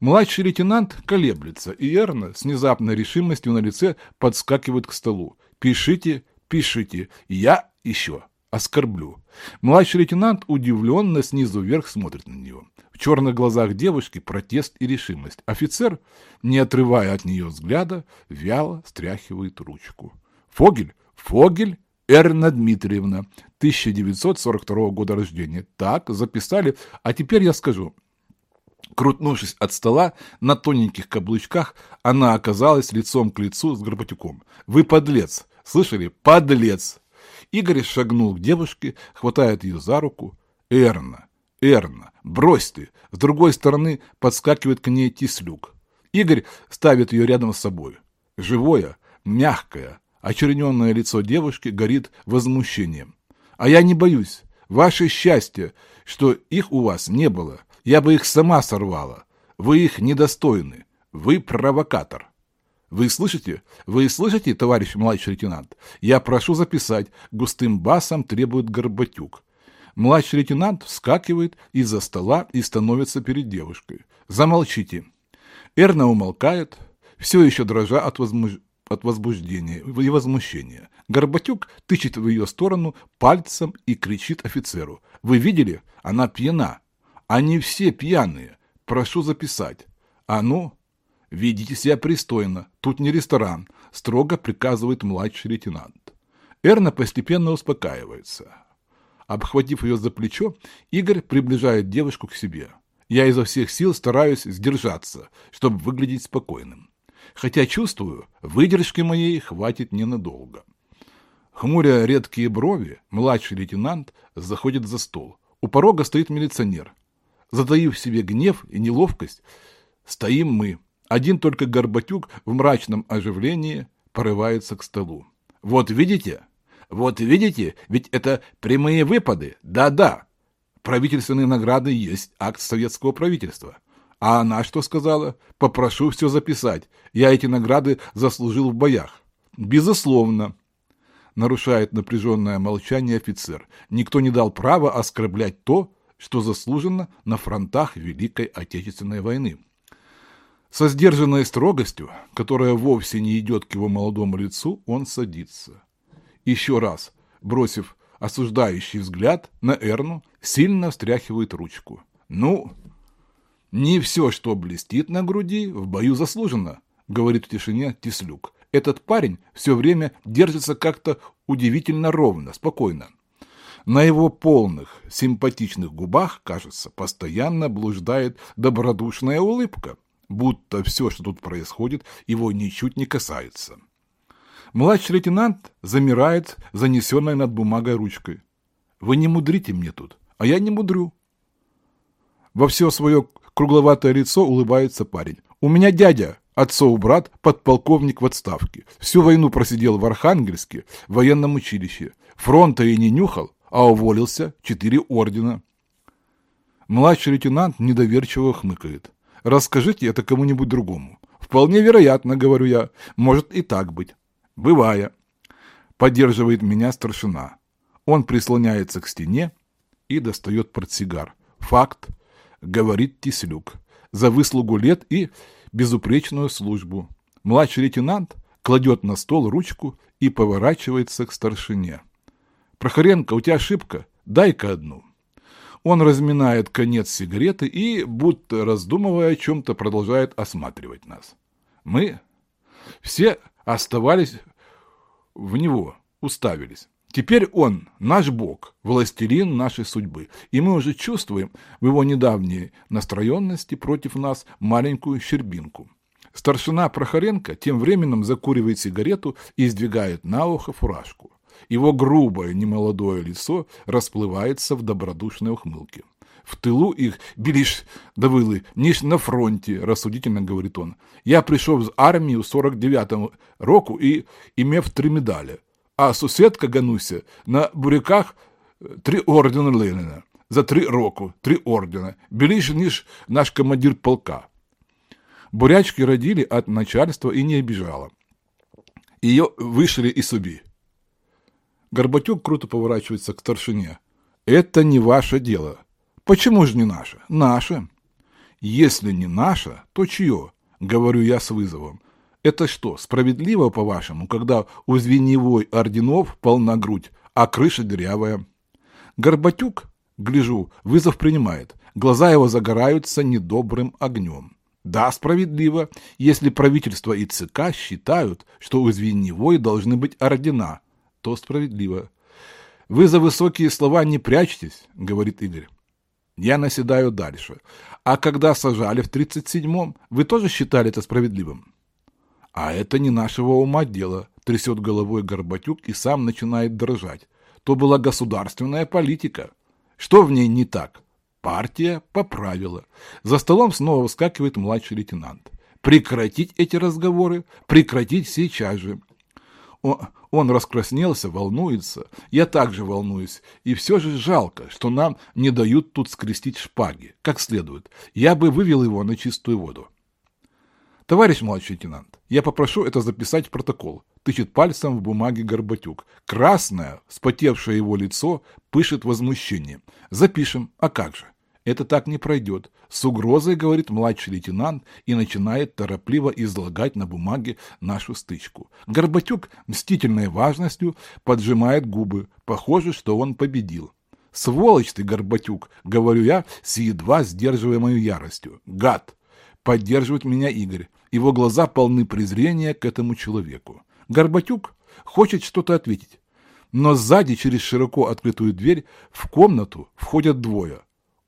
Младший лейтенант колеблется, и Эрна с внезапной решимостью на лице подскакивает к столу. «Пишите, пишите, я еще оскорблю». Младший лейтенант удивленно снизу вверх смотрит на нее. В черных глазах девушки протест и решимость. Офицер, не отрывая от нее взгляда, вяло стряхивает ручку. Фогель, Фогель Эрна Дмитриевна, 1942 года рождения. Так, записали. А теперь я скажу. Крутнувшись от стола, на тоненьких каблучках, она оказалась лицом к лицу с Горбатюком. «Вы подлец! Слышали? Подлец!» Игорь шагнул к девушке, хватает ее за руку. «Эрна! Эрна! Брось ты!» С другой стороны подскакивает к ней Тислюк. Игорь ставит ее рядом с собой. Живое, мягкое, очерненное лицо девушки горит возмущением. «А я не боюсь. Ваше счастье, что их у вас не было. Я бы их сама сорвала. Вы их недостойны. Вы провокатор». Вы слышите? Вы слышите, товарищ младший лейтенант? Я прошу записать. Густым басом требует Горбатюк. Младший лейтенант вскакивает из-за стола и становится перед девушкой. «Замолчите». Эрна умолкает, все еще дрожа от, возмуж... от возбуждения и возмущения. Горбатюк тычет в ее сторону пальцем и кричит офицеру. «Вы видели? Она пьяна. Они все пьяные. Прошу записать. А ну, ведите себя пристойно. Тут не ресторан», – строго приказывает младший лейтенант. Эрна постепенно успокаивается. Обхватив ее за плечо, Игорь приближает девушку к себе. Я изо всех сил стараюсь сдержаться, чтобы выглядеть спокойным. Хотя чувствую, выдержки моей хватит ненадолго. Хмуря редкие брови, младший лейтенант заходит за стол. У порога стоит милиционер. Затаив в себе гнев и неловкость, стоим мы. Один только Горбатюк в мрачном оживлении порывается к столу. «Вот видите?» Вот видите, ведь это прямые выпады. Да-да. Правительственные награды есть акт советского правительства. А она что сказала? Попрошу все записать. Я эти награды заслужил в боях. Безусловно. Нарушает напряженное молчание офицер. Никто не дал права оскорблять то, что заслужено на фронтах Великой Отечественной войны. Со сдержанной строгостью, которая вовсе не идет к его молодому лицу, он садится еще раз, бросив осуждающий взгляд на Эрну, сильно встряхивает ручку. «Ну, не все, что блестит на груди, в бою заслужено», — говорит в тишине Тислюк. «Этот парень все время держится как-то удивительно ровно, спокойно. На его полных, симпатичных губах, кажется, постоянно блуждает добродушная улыбка, будто все, что тут происходит, его ничуть не касается. Младший лейтенант замирает, занесенной над бумагой ручкой. Вы не мудрите мне тут, а я не мудрю. Во все свое кругловатое лицо улыбается парень. У меня дядя, отцов брат, подполковник в отставке. Всю войну просидел в Архангельске, в военном училище. Фронта и не нюхал, а уволился четыре ордена. Младший лейтенант недоверчиво хмыкает. Расскажите это кому-нибудь другому. Вполне вероятно, говорю я, может и так быть. Бывая. Поддерживает меня старшина. Он прислоняется к стене и достает портсигар. Факт, говорит Тислюк, за выслугу лет и безупречную службу. Младший лейтенант кладет на стол ручку и поворачивается к старшине. «Прохоренко, у тебя ошибка. Дай-ка одну». Он разминает конец сигареты и, будто раздумывая о чем-то, продолжает осматривать нас. Мы все оставались в него, уставились. Теперь он наш Бог, властелин нашей судьбы, и мы уже чувствуем в его недавней настроенности против нас маленькую щербинку. Старшина Прохоренко тем временем закуривает сигарету и сдвигает на ухо фуражку. Его грубое, немолодое лицо расплывается в добродушной ухмылке. В тылу их біліш давили, ніж на фронте, рассудительно говорит он. Я пришел з армії у 49-му року і імев три медалі, а сусідка Гануся на буряках три ордена Ленина. За три року, три ордена, більше, ніж наш командир полка. Бурячки родили от начальства и не обижала. Ее вышли и суби. Горбатюк круто поворачивается к старшине. Это не ваше дело. Почему же не наше? Наше. Если не наше, то чье? Говорю я с вызовом. Это что, справедливо, по-вашему, когда у звеньевой орденов полна грудь, а крыша дырявая? Горбатюк, гляжу, вызов принимает. Глаза его загораются недобрым огнем. Да, справедливо, если правительство и ЦК считают, что у звеньевой должны быть ордена, то справедливо. Вы за высокие слова не прячьтесь, говорит Игорь. Я наседаю дальше. А когда сажали в 37-м, вы тоже считали это справедливым? А это не нашего ума дело, трясет головой Горбатюк и сам начинает дрожать. То была государственная политика. Что в ней не так? Партия поправила. За столом снова вскакивает младший лейтенант. Прекратить эти разговоры, прекратить сейчас же. Он раскраснелся, волнуется. Я также волнуюсь. И все же жалко, что нам не дают тут скрестить шпаги, как следует. Я бы вывел его на чистую воду. Товарищ младший лейтенант, я попрошу это записать в протокол. Тычет пальцем в бумаге Горбатюк. Красное, спотевшее его лицо, пышет возмущением. Запишем, а как же? Это так не пройдет. С угрозой, говорит младший лейтенант, и начинает торопливо излагать на бумаге нашу стычку. Горбатюк мстительной важностью поджимает губы. Похоже, что он победил. «Сволочь ты, Горбатюк!» — говорю я с едва сдерживаемой яростью. «Гад!» — поддерживает меня Игорь. Его глаза полны презрения к этому человеку. Горбатюк хочет что-то ответить. Но сзади, через широко открытую дверь, в комнату входят двое.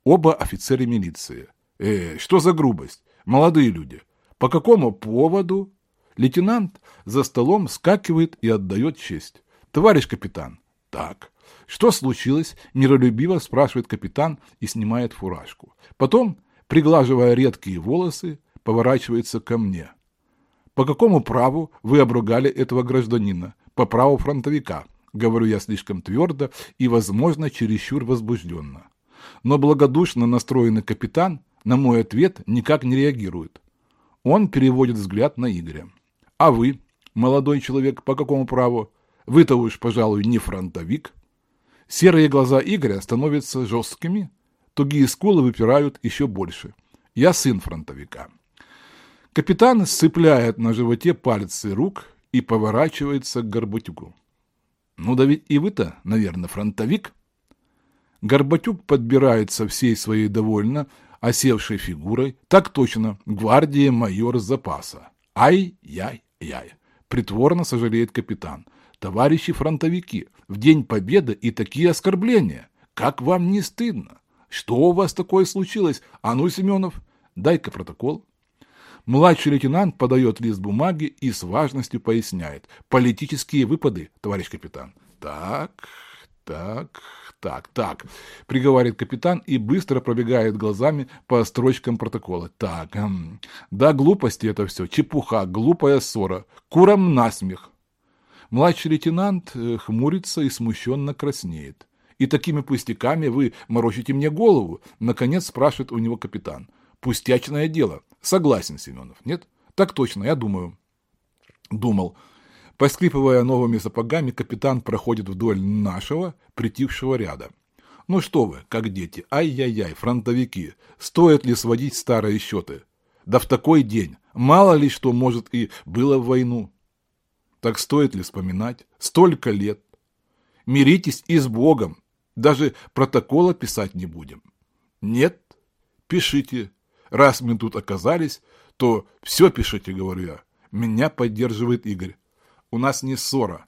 Оба офицеры милиции. Э, что за грубость? Молодые люди. По какому поводу? Лейтенант за столом скакивает и отдает честь. Товарищ капитан. Так. Что случилось? Миролюбиво спрашивает капитан и снимает фуражку. Потом, приглаживая редкие волосы, поворачивается ко мне. По какому праву вы обругали этого гражданина? По праву фронтовика. Говорю я слишком твердо и, возможно, чересчур возбужденно но благодушно настроенный капитан на мой ответ никак не реагирует. Он переводит взгляд на Игоря. «А вы, молодой человек, по какому праву? Вы-то уж, пожалуй, не фронтовик». Серые глаза Игоря становятся жесткими, тугие скулы выпирают еще больше. «Я сын фронтовика». Капитан сцепляет на животе пальцы рук и поворачивается к Горбатюку. «Ну да ведь и вы-то, наверное, фронтовик?» Горбатюк подбирается всей своей довольно осевшей фигурой. Так точно, гвардия майор запаса. Ай-яй-яй. Притворно сожалеет капитан. Товарищи фронтовики, в день победы и такие оскорбления. Как вам не стыдно? Что у вас такое случилось? А ну, Семенов, дай-ка протокол. Младший лейтенант подает лист бумаги и с важностью поясняет. Политические выпады, товарищ капитан. Так, так, так, так, приговаривает капитан и быстро пробегает глазами по строчкам протокола. Так, эм, да, глупости это все, чепуха, глупая ссора, курам насмех. Младший лейтенант э, хмурится и смущенно краснеет. И такими пустяками вы морочите мне голову, наконец спрашивает у него капитан. Пустячное дело. Согласен, Семенов. Нет? Так точно, я думаю. Думал. Поскрипывая новыми сапогами, капитан проходит вдоль нашего притихшего ряда. Ну что вы, как дети, ай-яй-яй, фронтовики, стоит ли сводить старые счеты? Да в такой день, мало ли что, может, и было в войну. Так стоит ли вспоминать? Столько лет. Миритесь и с Богом, даже протокола писать не будем. Нет, пишите. Раз мы тут оказались, то все пишите, говорю я. Меня поддерживает Игорь. У нас не ссора.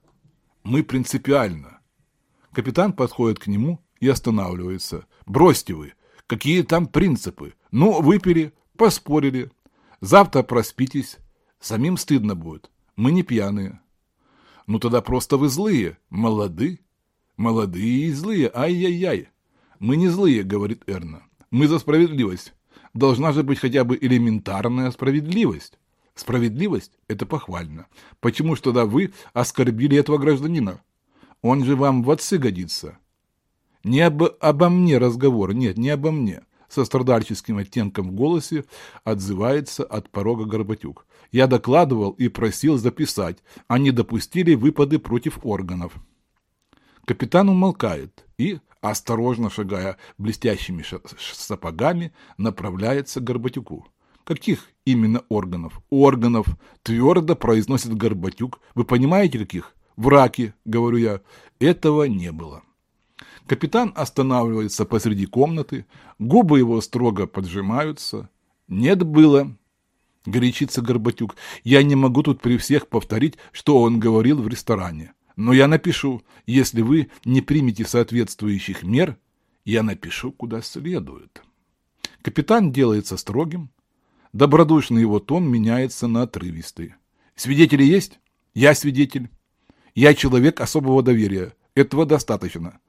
Мы принципиально. Капитан подходит к нему и останавливается. Бросьте вы. Какие там принципы? Ну, выпили, поспорили. Завтра проспитесь. Самим стыдно будет. Мы не пьяные. Ну тогда просто вы злые, молоды. Молодые и злые, ай-яй-яй. Мы не злые, говорит Эрна. Мы за справедливость. Должна же быть хотя бы элементарная справедливость. Справедливость – это похвально. Почему ж тогда вы оскорбили этого гражданина? Он же вам в отцы годится. Не об, обо мне разговор, нет, не обо мне. Со страдальческим оттенком в голосе отзывается от порога Горбатюк. Я докладывал и просил записать. Они допустили выпады против органов. Капитан умолкает и, осторожно шагая блестящими сапогами, направляется к Горбатюку. Каких именно органов? Органов, твердо произносит Горбатюк. Вы понимаете, каких? Враки, говорю я. Этого не было. Капитан останавливается посреди комнаты, губы его строго поджимаются. Нет было, горячится Горбатюк. Я не могу тут при всех повторить, что он говорил в ресторане. Но я напишу, если вы не примете соответствующих мер, я напишу куда следует. Капитан делается строгим, добродушный его тон меняется на отрывистый. Свидетели есть? Я свидетель. Я человек особого доверия. Этого достаточно.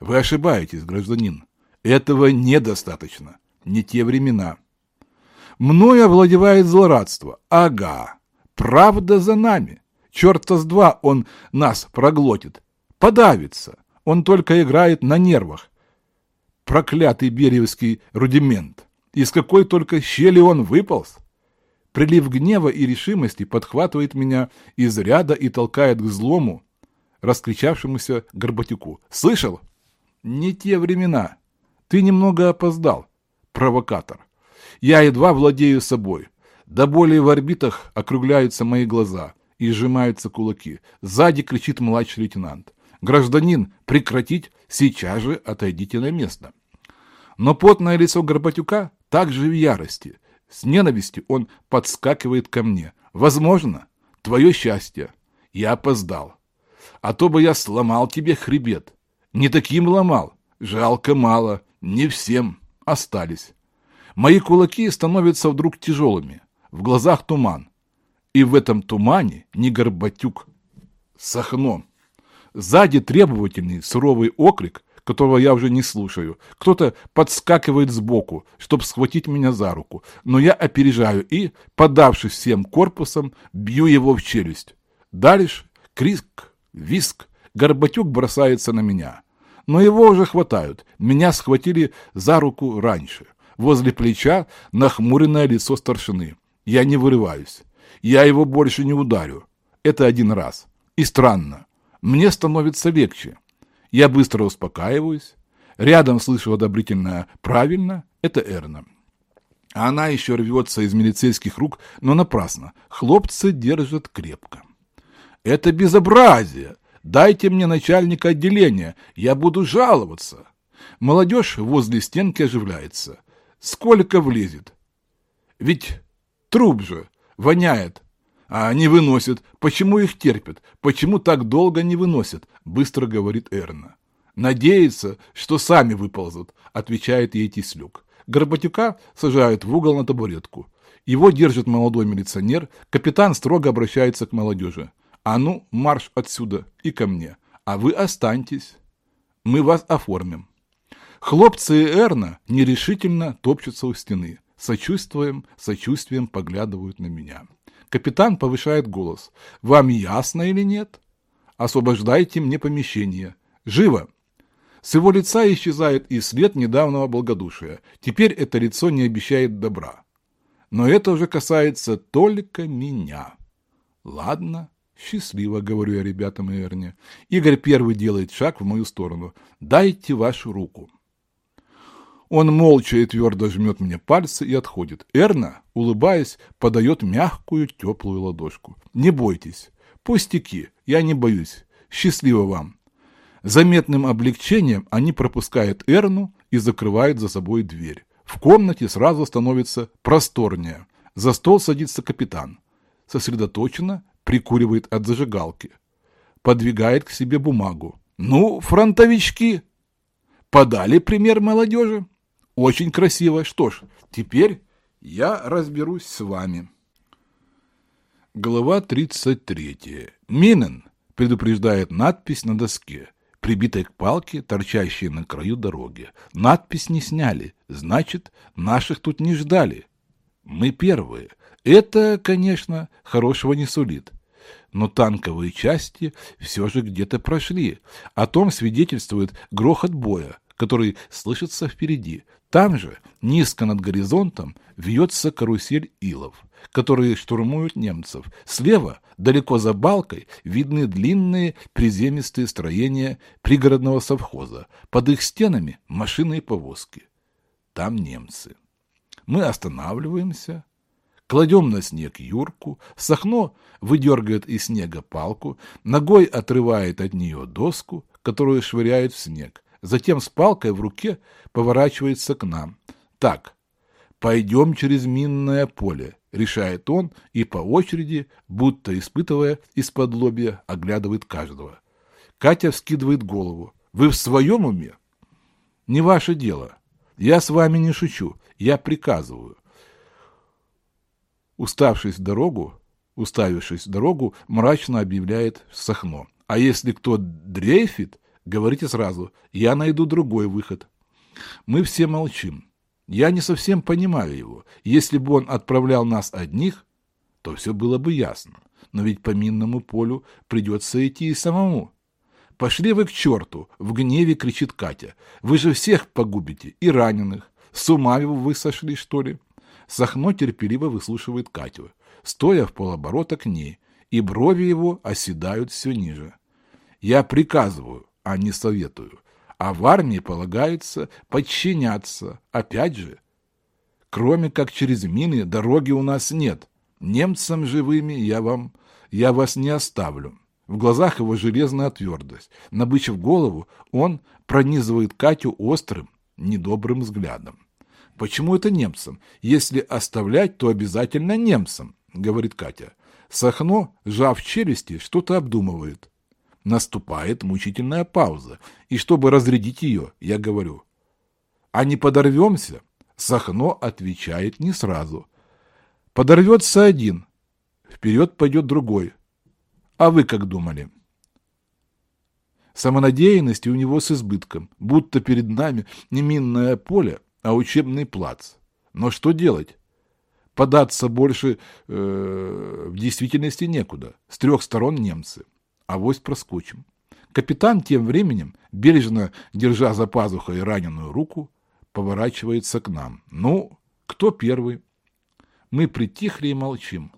Вы ошибаетесь, гражданин. Этого недостаточно. Не те времена. Мною овладевает злорадство. Ага. Правда за нами. Черта с два он нас проглотит. Подавится. Он только играет на нервах. Проклятый бериевский рудимент. Из какой только щели он выполз. Прилив гнева и решимости подхватывает меня из ряда и толкает к злому, раскричавшемуся Горбатюку. «Слышал? Не те времена. Ты немного опоздал, провокатор. Я едва владею собой. До боли в орбитах округляются мои глаза и сжимаются кулаки. Сзади кричит младший лейтенант. «Гражданин, прекратить! Сейчас же отойдите на место!» Но потное лицо Горбатюка также в ярости. С ненавистью он подскакивает ко мне. «Возможно, твое счастье. Я опоздал. А то бы я сломал тебе хребет. Не таким ломал. Жалко мало. Не всем. Остались. Мои кулаки становятся вдруг тяжелыми. В глазах туман. И в этом тумане не Горбатюк. Сахно. Сзади требовательный суровый окрик, которого я уже не слушаю. Кто-то подскакивает сбоку, чтобы схватить меня за руку. Но я опережаю и, подавшись всем корпусом, бью его в челюсть. Дальше крик, виск. Горбатюк бросается на меня но его уже хватают. Меня схватили за руку раньше. Возле плеча нахмуренное лицо старшины. Я не вырываюсь. Я его больше не ударю. Это один раз. И странно. Мне становится легче. Я быстро успокаиваюсь. Рядом слышу одобрительное «правильно» — это Эрна. Она еще рвется из милицейских рук, но напрасно. Хлопцы держат крепко. «Это безобразие!» Дайте мне начальника отделения, я буду жаловаться. Молодежь возле стенки оживляется. Сколько влезет? Ведь труп же воняет. А они выносят. Почему их терпят? Почему так долго не выносят? Быстро говорит Эрна. Надеется, что сами выползут, отвечает ей Тислюк. Горбатюка сажают в угол на табуретку. Его держит молодой милиционер. Капитан строго обращается к молодежи. А ну, марш отсюда и ко мне. А вы останьтесь. Мы вас оформим. Хлопцы и Эрна нерешительно топчутся у стены. Сочувствуем, сочувствием поглядывают на меня. Капитан повышает голос. Вам ясно или нет? Освобождайте мне помещение. Живо! С его лица исчезает и след недавнего благодушия. Теперь это лицо не обещает добра. Но это уже касается только меня. Ладно, счастливо, говорю я ребятам и Эрне. Игорь первый делает шаг в мою сторону. Дайте вашу руку. Он молча и твердо жмет мне пальцы и отходит. Эрна, улыбаясь, подает мягкую теплую ладошку. Не бойтесь. Пустяки, я не боюсь. Счастливо вам. Заметным облегчением они пропускают Эрну и закрывают за собой дверь. В комнате сразу становится просторнее. За стол садится капитан. Сосредоточенно прикуривает от зажигалки. Подвигает к себе бумагу. Ну, фронтовички, подали пример молодежи. Очень красиво. Что ж, теперь я разберусь с вами. Глава 33. Минен предупреждает надпись на доске, прибитой к палке, торчащей на краю дороги. Надпись не сняли, значит, наших тут не ждали. Мы первые. Это, конечно, хорошего не сулит. Но танковые части все же где-то прошли. О том свидетельствует грохот боя, который слышится впереди. Там же, низко над горизонтом, вьется карусель илов, которые штурмуют немцев. Слева, далеко за балкой, видны длинные приземистые строения пригородного совхоза. Под их стенами машины и повозки. Там немцы. Мы останавливаемся, кладем на снег юрку, Сахно выдергивает из снега палку, ногой отрывает от нее доску, которую швыряет в снег. Затем с палкой в руке поворачивается к нам. Так, пойдем через минное поле, решает он и по очереди, будто испытывая из-под лобья, оглядывает каждого. Катя вскидывает голову. Вы в своем уме? Не ваше дело. Я с вами не шучу. Я приказываю. Уставшись в дорогу, уставившись в дорогу, мрачно объявляет Сахно. А если кто дрейфит, Говорите сразу, я найду другой выход. Мы все молчим. Я не совсем понимаю его. Если бы он отправлял нас одних, то все было бы ясно. Но ведь по минному полю придется идти и самому. «Пошли вы к черту!» — в гневе кричит Катя. «Вы же всех погубите, и раненых. С ума вы сошли, что ли?» Сахно терпеливо выслушивает Катю, стоя в полоборота к ней, и брови его оседают все ниже. «Я приказываю, а не советую. А в армии полагается подчиняться. Опять же, кроме как через мины дороги у нас нет. Немцам живыми я вам, я вас не оставлю. В глазах его железная твердость. Набычив голову, он пронизывает Катю острым, недобрым взглядом. Почему это немцам? Если оставлять, то обязательно немцам, говорит Катя. Сахно, сжав челюсти, что-то обдумывает. Наступает мучительная пауза, и чтобы разрядить ее, я говорю, а не подорвемся? Сахно отвечает не сразу. Подорвется один, вперед пойдет другой. А вы как думали? Самонадеянности у него с избытком, будто перед нами не минное поле, а учебный плац. Но что делать? Податься больше э, в действительности некуда. С трех сторон немцы авось проскочим. Капитан тем временем, бережно держа за пазухой раненую руку, поворачивается к нам. Ну, кто первый? Мы притихли и молчим.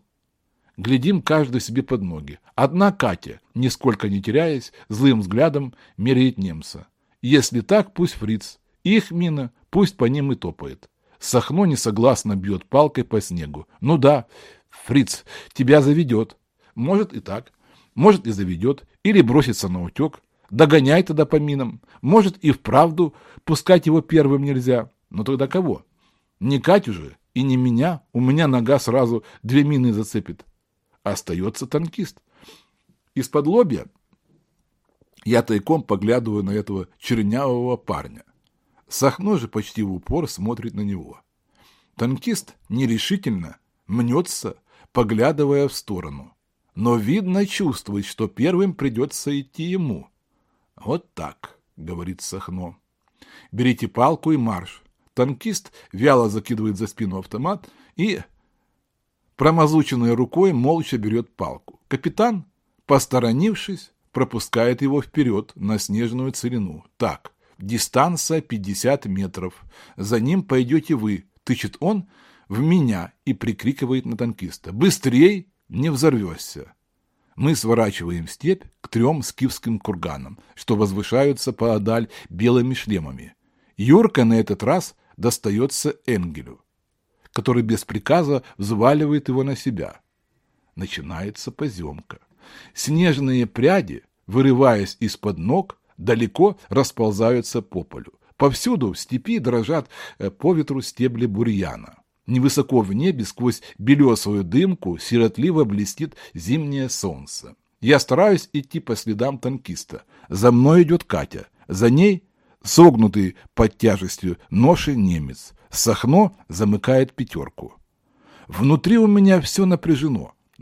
Глядим каждый себе под ноги. Одна Катя, нисколько не теряясь, злым взглядом меряет немца. Если так, пусть фриц. Их мина, пусть по ним и топает. Сахно несогласно бьет палкой по снегу. Ну да, фриц, тебя заведет. Может и так. Может и заведет, или бросится на утек. Догоняй тогда по минам. Может и вправду пускать его первым нельзя. Но тогда кого? Не Катю же и не меня. У меня нога сразу две мины зацепит. Остается танкист. Из-под лобья я тайком поглядываю на этого чернявого парня. Сахно же почти в упор смотрит на него. Танкист нерешительно мнется, поглядывая в сторону но, видно, чувствует, что первым придется идти ему. «Вот так», — говорит Сахно. «Берите палку и марш». Танкист вяло закидывает за спину автомат и, промазученной рукой, молча берет палку. Капитан, посторонившись, пропускает его вперед на снежную целину. Так, Дистанция 50 метров. За ним пойдете вы, тычет он в меня и прикрикивает на танкиста. Быстрей, не взорвешься. Мы сворачиваем степь к трем скифским курганам, что возвышаются поодаль белыми шлемами. Юрка на этот раз достается Энгелю, который без приказа взваливает его на себя. Начинается поземка. Снежные пряди, вырываясь из-под ног, далеко расползаются по полю. Повсюду в степи дрожат э, по ветру стебли бурьяна. Невысоко в небе сквозь белесую дымку сиротливо блестит зимнее солнце. Я стараюсь идти по следам танкиста. За мной идет Катя. За ней согнутый под тяжестью ноши немец. Сахно замыкает пятерку. Внутри у меня все напряжено.